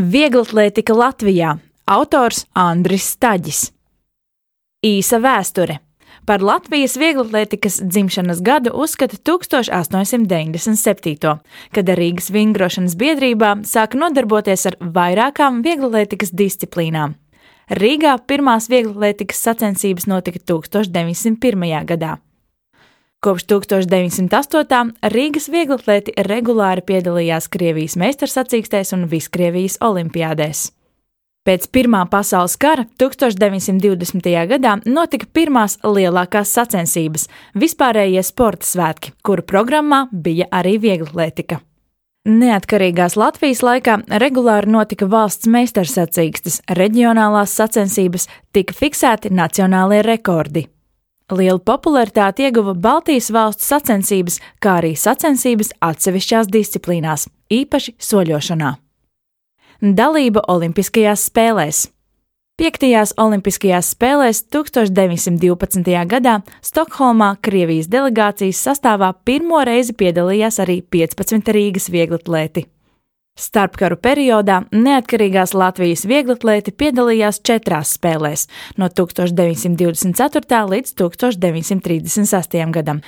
Vieglatlētika Latvijā autors Andris Staģis. Īsa vēsture par Latvijas vieglatlētikas dzimšanas gadu uzskata 1897. kad Rīgas vingrošanas biedrībā sāka nodarboties ar vairākām vieglatlētikas disciplīnām. Rīgā pirmās vieglatlētikas sacensības notika 1901. gadā. Kopš 1908. Rīgas vieglatlēti regulāri piedalījās Krievijas meistarsacīkstēs un Viskrievijas olimpiādēs. Pēc Pirmā pasaules kara 1920. gadā notika pirmās lielākās sacensības - vispārējie sporta svētki, kuru programmā bija arī vieglatlētika. Neatkarīgās Latvijas laikā regulāri notika valsts meistarsacīkstes, reģionālās sacensības, tika fiksēti nacionālie rekordi. Lielu popularitāti ieguva Baltijas valstu sacensības, kā arī sacensības atsevišķās disciplīnās, īpaši soļošanā. Dalība Olimpiskajās spēlēs. Piektajās Olimpiskajās spēlēs 1912. gadā Stokholmā Krievijas delegācijas sastāvā pirmo reizi piedalījās arī 15 Rīgas vieglatlēti. Starpkaru periodā neatkarīgās Latvijas vieglatlēti piedalījās četrās spēlēs no 1924. līdz 1936. gadam.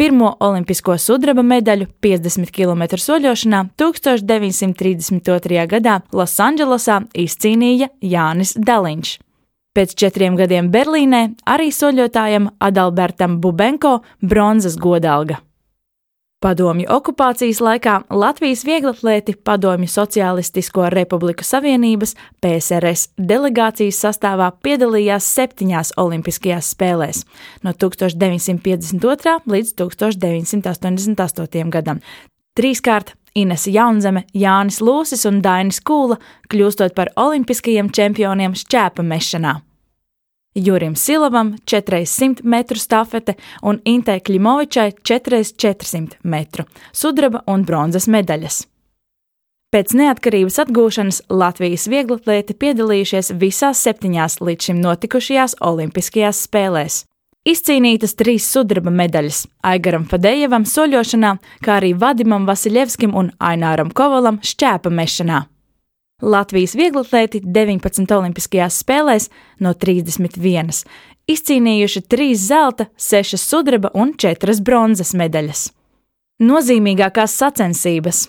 Pirmo olimpisko sudraba medaļu 50 km soļošanā 1932. gadā Losandželosā izcīnīja Jānis Daliņš. Pēc četriem gadiem Berlīnē arī soļotājam Adalbertam Bubenko bronzas godalga. Padomju okupācijas laikā Latvijas vieglatlēti Padomju Socialistisko Republiku Savienības PSRS delegācijas sastāvā piedalījās septiņās Olimpiskajās spēlēs no 1952. līdz 1988. gadam. Trīskārt Inese Jaunzeme, Jānis Lūsis un Dainis Kūla kļūstot par olimpiskajiem čempioniem šķēpa mešanā. Jurim Silavam 400 metru stafete un Intē Klimovičai 400 metru sudraba un bronzas medaļas. Pēc neatkarības atgūšanas Latvijas vieglatlēti piedalījušies visās septiņās līdz šim notikušajās Olimpiskajās spēlēs. Izcīnītas trīs sudraba medaļas - Aigaram Fadejevam soļošanā, kā arī Vadimam Vasiljevskim un Aināram Kovalam šķēpa mešanā. Latvijas vieglatlēti 19 Olimpiskajās spēlēs no 31 izcīnījuši 3 zelta, 6 sudraba un 4 bronzas medaļas. Nozīmīgākās sacensības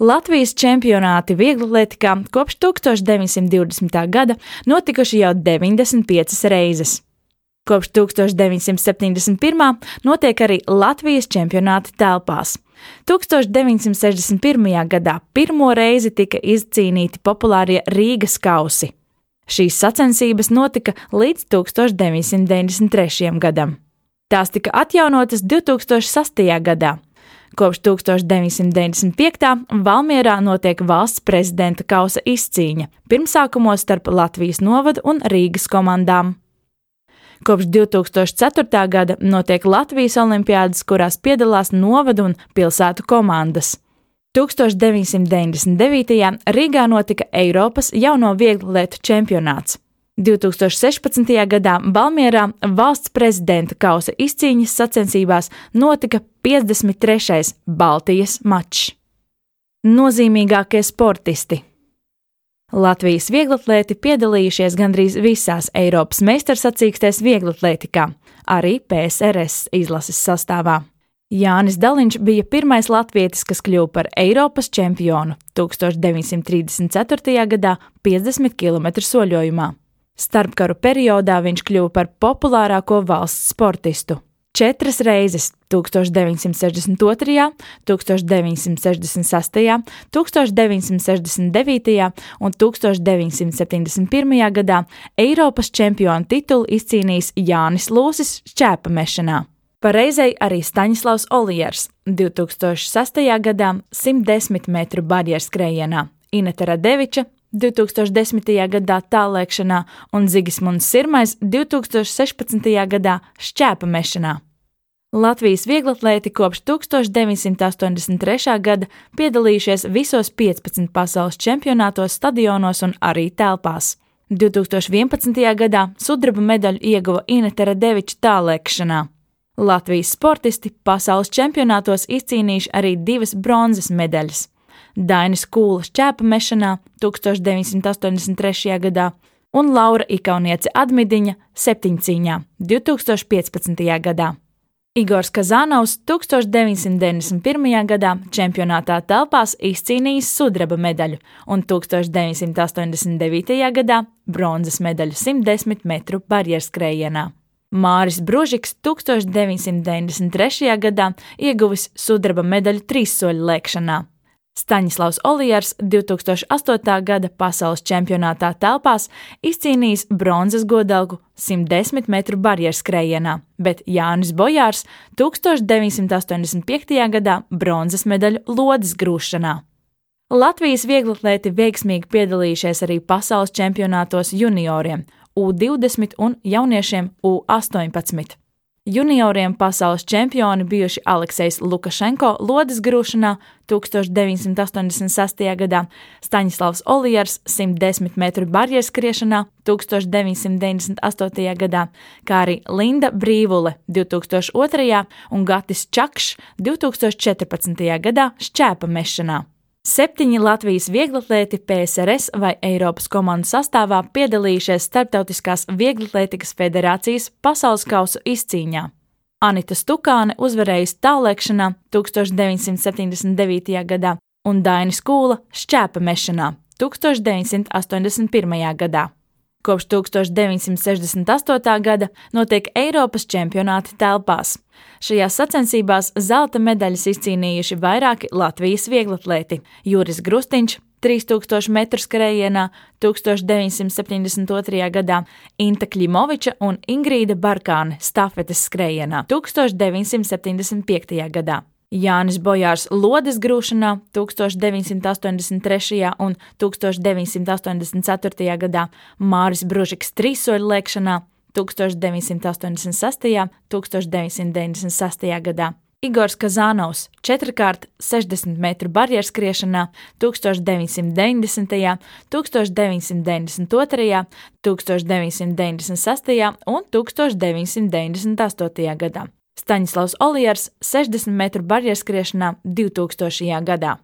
Latvijas čempionāti vieglatlētikā kopš 1920. gada notikuši jau 95 reizes. Kopš 1971. notiek arī Latvijas čempionāti telpās. 1961. gadā pirmo reizi tika izcīnīti populārie Rīgas kausi. Šīs sacensības notika līdz 1993. gadam. Tās tika atjaunotas 2006. gadā. Kopš 1995. Valmierā notiek valsts prezidenta kausa izcīņa, pirmsākumos starp Latvijas novadu un Rīgas komandām. Kopš 2004. gada notiek Latvijas olimpiādas, kurās piedalās novadu un pilsētu komandas. 1999. Rīgā notika Eiropas jauno vieglietu čempionāts. 2016. gadā Balmierā valsts prezidenta kausa izcīņas sacensībās notika 53. Baltijas mačs. Nozīmīgākie sportisti Latvijas vieglatlēti piedalījušies gandrīz visās Eiropas meistarsacīkstēs vieglatlētikā, arī PSRS izlases sastāvā. Jānis Daliņš bija pirmais latvietis, kas kļuva par Eiropas čempionu 1934. gadā 50 km soļojumā. Starpkaru periodā viņš kļuva par populārāko valsts sportistu četras reizes 1962., 1966., 1969. un 1971. gadā Eiropas čempionu titulu izcīnījis Jānis Lūsis šķēpa mešanā. Pareizai arī Staņislavs Olijers 2006. gadā 110 metru barjeras skrējienā, Ineta Radeviča 2010. gadā tālēkšanā un Zigismunds Sirmais 2016. gadā šķēpa mešanā. Latvijas vieglatlēti kopš 1983. gada piedalījušies visos 15 pasaules čempionātos, stadionos un arī telpās. 2011. gadā sudraba medaļu ieguva Inete Radeviča tālēkšanā. Latvijas sportisti pasaules čempionātos izcīnījuši arī divas bronzas medaļas. Dainis Kūlas ķēpa mešanā 1983. gadā un Laura Ikauniece Admidiņa septiņcīņā 2015. gadā. Igors Kazānovs 1991. gadā čempionātā telpās izcīnījis sudraba medaļu un 1989. gadā bronzas medaļu 110 metru barjerskrējienā. Māris Bružiks 1993. gadā ieguvis sudraba medaļu trīssoļu lēkšanā. Staņislavs Olijars 2008. gada pasaules čempionātā telpās izcīnījis bronzas godalgu 110 metru barjeras skrējienā, bet Jānis Bojārs 1985. gadā bronzas medaļu lodes grūšanā. Latvijas vieglatlēti veiksmīgi piedalījušies arī pasaules čempionātos junioriem, U20 un jauniešiem U18. Junioriem pasaules čempioni bijuši Aleksejs Lukašenko lodes grūšanā 1986. gadā, Staņislavs Olijars 110 metru barjeras skriešanā 1998. gadā, kā arī Linda Brīvule 2002. un Gatis Čakšs 2014. gadā šķēpa mešanā. Septiņi Latvijas vieglatlēti PSRS vai Eiropas komandu sastāvā piedalījušies Startautiskās vieglatlētikas federācijas pasaules kausa izcīņā. Anita Stukāne uzvarējusi tālēkšanā 1979. gadā un Dainis Kūla šķēpa mešanā 1981. gadā. Kopš 1968. gada notiek Eiropas čempionāti telpās. Šajās sacensībās zelta medaļas izcīnījuši vairāki Latvijas vieglatlēti - Juris Grustiņš 3000 metru skrējienā 1972. gadā, Inta Klimoviča un Ingrīda Barkāne stafetes skrējienā 1975. gadā. Jānis Bojārs lodes grūšanā 1983. un 1984. gadā, Māris Bružiks trīsoļu lēkšanā 1986. un 1996. gadā. Igors Kazānovs četrkārt 60 metru barjeras skriešanā 1990., 1992., 1996. un 1998. gadā. Staņislavs Olijars 60 metru barjerskriešanā 2000. gadā.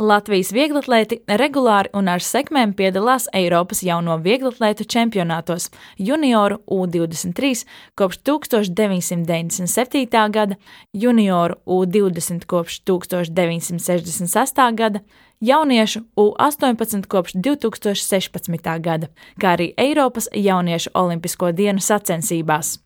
Latvijas vieglatlēti regulāri un ar sekmēm piedalās Eiropas jauno vieglatlētu čempionātos junioru U23 kopš 1997. gada, junioru U20 kopš 1968. gada, jauniešu U18 kopš 2016. gada, kā arī Eiropas jauniešu olimpisko dienu sacensībās.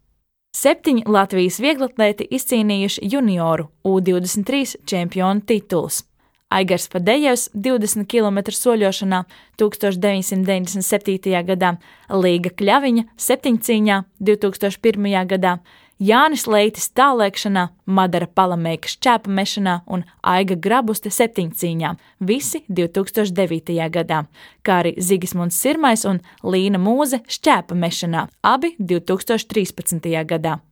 Septiņi Latvijas vieglatlēti izcīnījuši junioru U23 čempionu titulus. Aigars Fadejevs 20 km soļošanā 1997. gadā, Līga Kļaviņa septiņcīņā 2001. gadā, Jānis Leitis tālēkšanā, Madara Palameika šķēpa mešanā un Aiga Grabuste septiņcīņā, visi 2009. gadā, kā arī Zigismunds Sirmais un Līna Mūze šķēpa mešanā, abi 2013. gadā.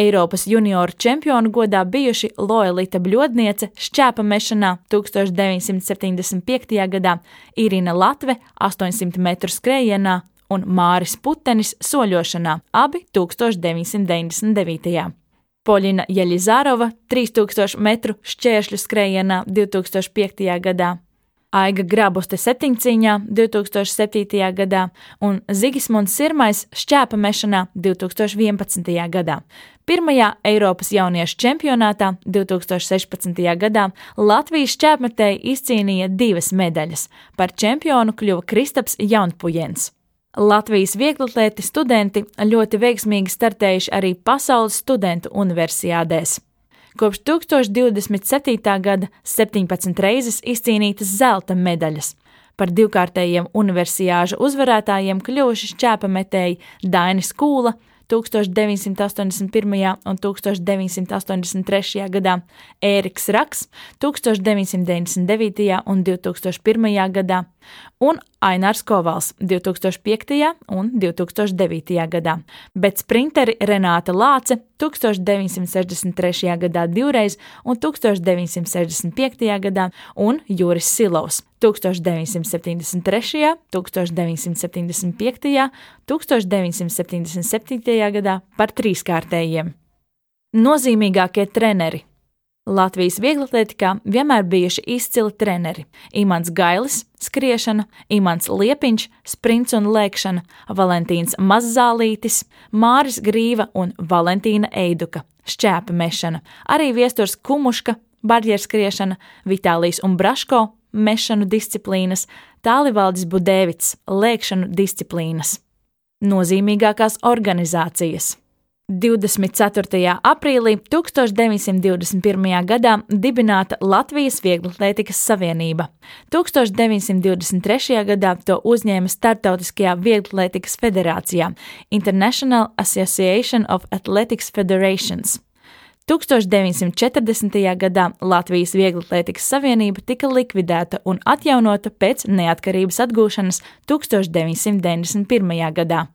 Eiropas junioru čempionu godā bijuši Loelita Bļodniece šķēpa mešanā 1975. gadā, Irina Latve 800 metru skrējienā un Māris Putenis soļošanā, abi 1999. Poļina Jeļizārova 3000 metru šķēršļu skrējienā 2005. gadā. Aiga Grabuste septiņcīņā 2007. gadā un Zigismunds Sirmais šķēpa mešanā 2011. gadā. Pirmajā Eiropas jauniešu čempionātā 2016. gadā Latvijas šķēpmetēji izcīnīja divas medaļas. Par čempionu kļuva Kristaps Jaunpujens. Latvijas vieglatlēti studenti ļoti veiksmīgi startējuši arī pasaules studentu universiādēs. Kopš 1027. gada 17 reizes izcīnītas zelta medaļas. Par divkārtējiem universiāžu uzvarētājiem kļuvuši šķēpametēji Dainis Kūla, 1981. un 1983. gadā, Ēriks Raks 1999. un 2001. gadā un Ainārs Kovals 2005. un 2009. gadā, bet sprinteri Renāta Lāce 1963. gadā divreiz un 1965. gadā un Juris Silovs 1973., 1975., 1977. gadā par trīskārtējiem. Nozīmīgākie treneri Latvijas vieglatlētikā vienmēr bijuši izcili treneri - Imants Gailis, skriešana, Imants Liepiņš, sprints un lēkšana, Valentīns Mazzālītis, Māris Grīva un Valentīna Eiduka, šķēpa mešana, arī viesturs Kumuška, barjerskriešana, Vitālijas un Braško, mešanu disciplīnas, Tālivaldis Budēvits, lēkšanu disciplīnas. Nozīmīgākās organizācijas 24. aprīlī 1921. gadā dibināta Latvijas Vieglatlētikas Savienība. 1923. gadā to uzņēma Startautiskajā Vieglatlētikas federācijā International Association of Athletics Federations. 1940. gadā Latvijas Vieglatlētikas Savienība tika likvidēta un atjaunota pēc neatkarības atgūšanas 1991. gadā.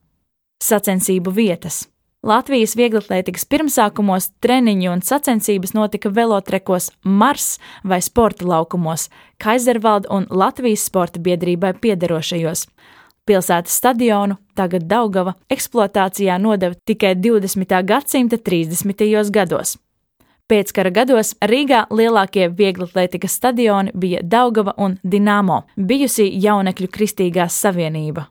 Sacensību vietas Latvijas vieglatlētikas pirmsākumos treniņi un sacensības notika velotrekos Mars vai sporta laukumos, Kaizervalda un Latvijas sporta biedrībai piederošajos. Pilsētas stadionu, tagad Daugava, eksploatācijā nodeva tikai 20. gadsimta 30. gados. Pēckara gados Rīgā lielākie vieglatlētikas stadioni bija Daugava un Dinamo, bijusī jaunekļu kristīgās savienība.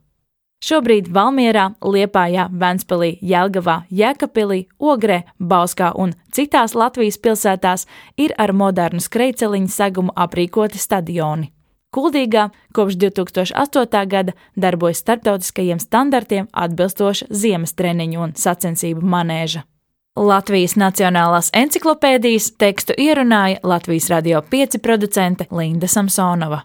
Šobrīd Valmierā, Liepājā, Ventspilī, Jelgavā, Jēkabpilī, Ogrē, Bauskā un citās Latvijas pilsētās ir ar modernu skrejceliņu segumu aprīkoti stadioni. Kuldīgā kopš 2008. gada darbojas starptautiskajiem standartiem atbilstoša ziemas treniņu un sacensību manēža. Latvijas Nacionālās encyklopēdijas tekstu ierunāja Latvijas radio 5 producente Linda Samsonova.